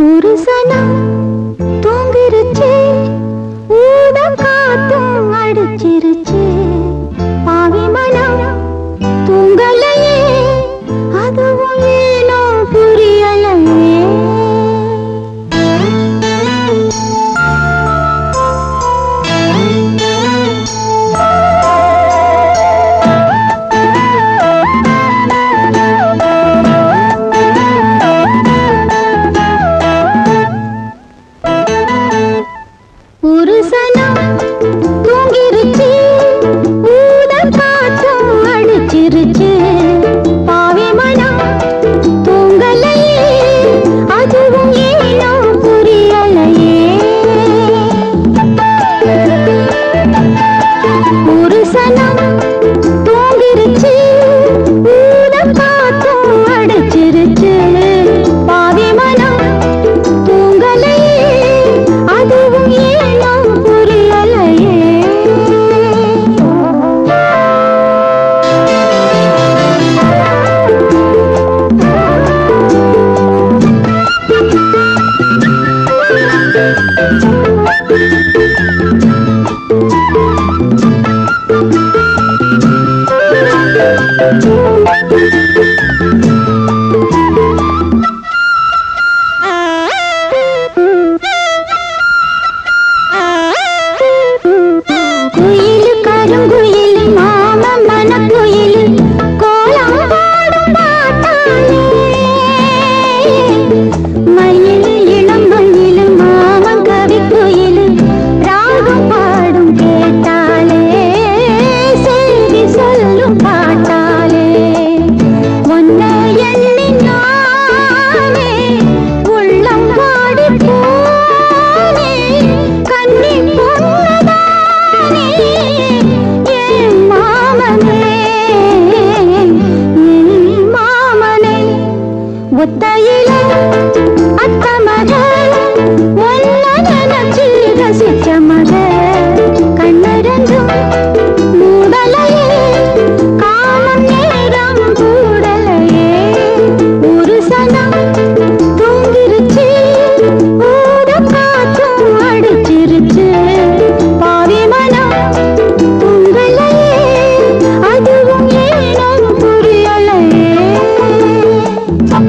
पुरुषना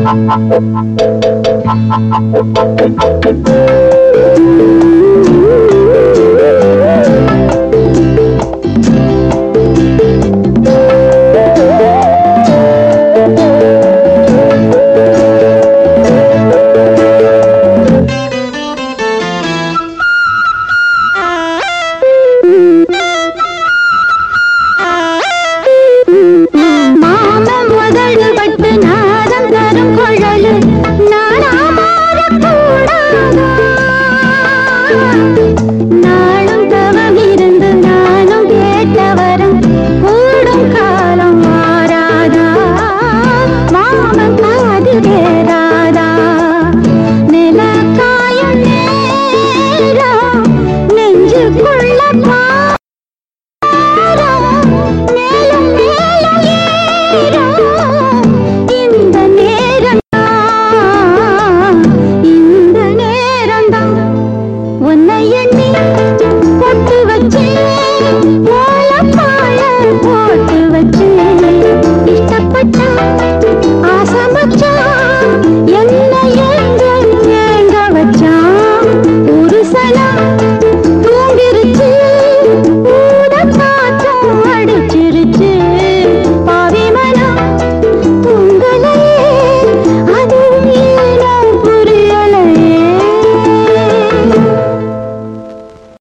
Thank you.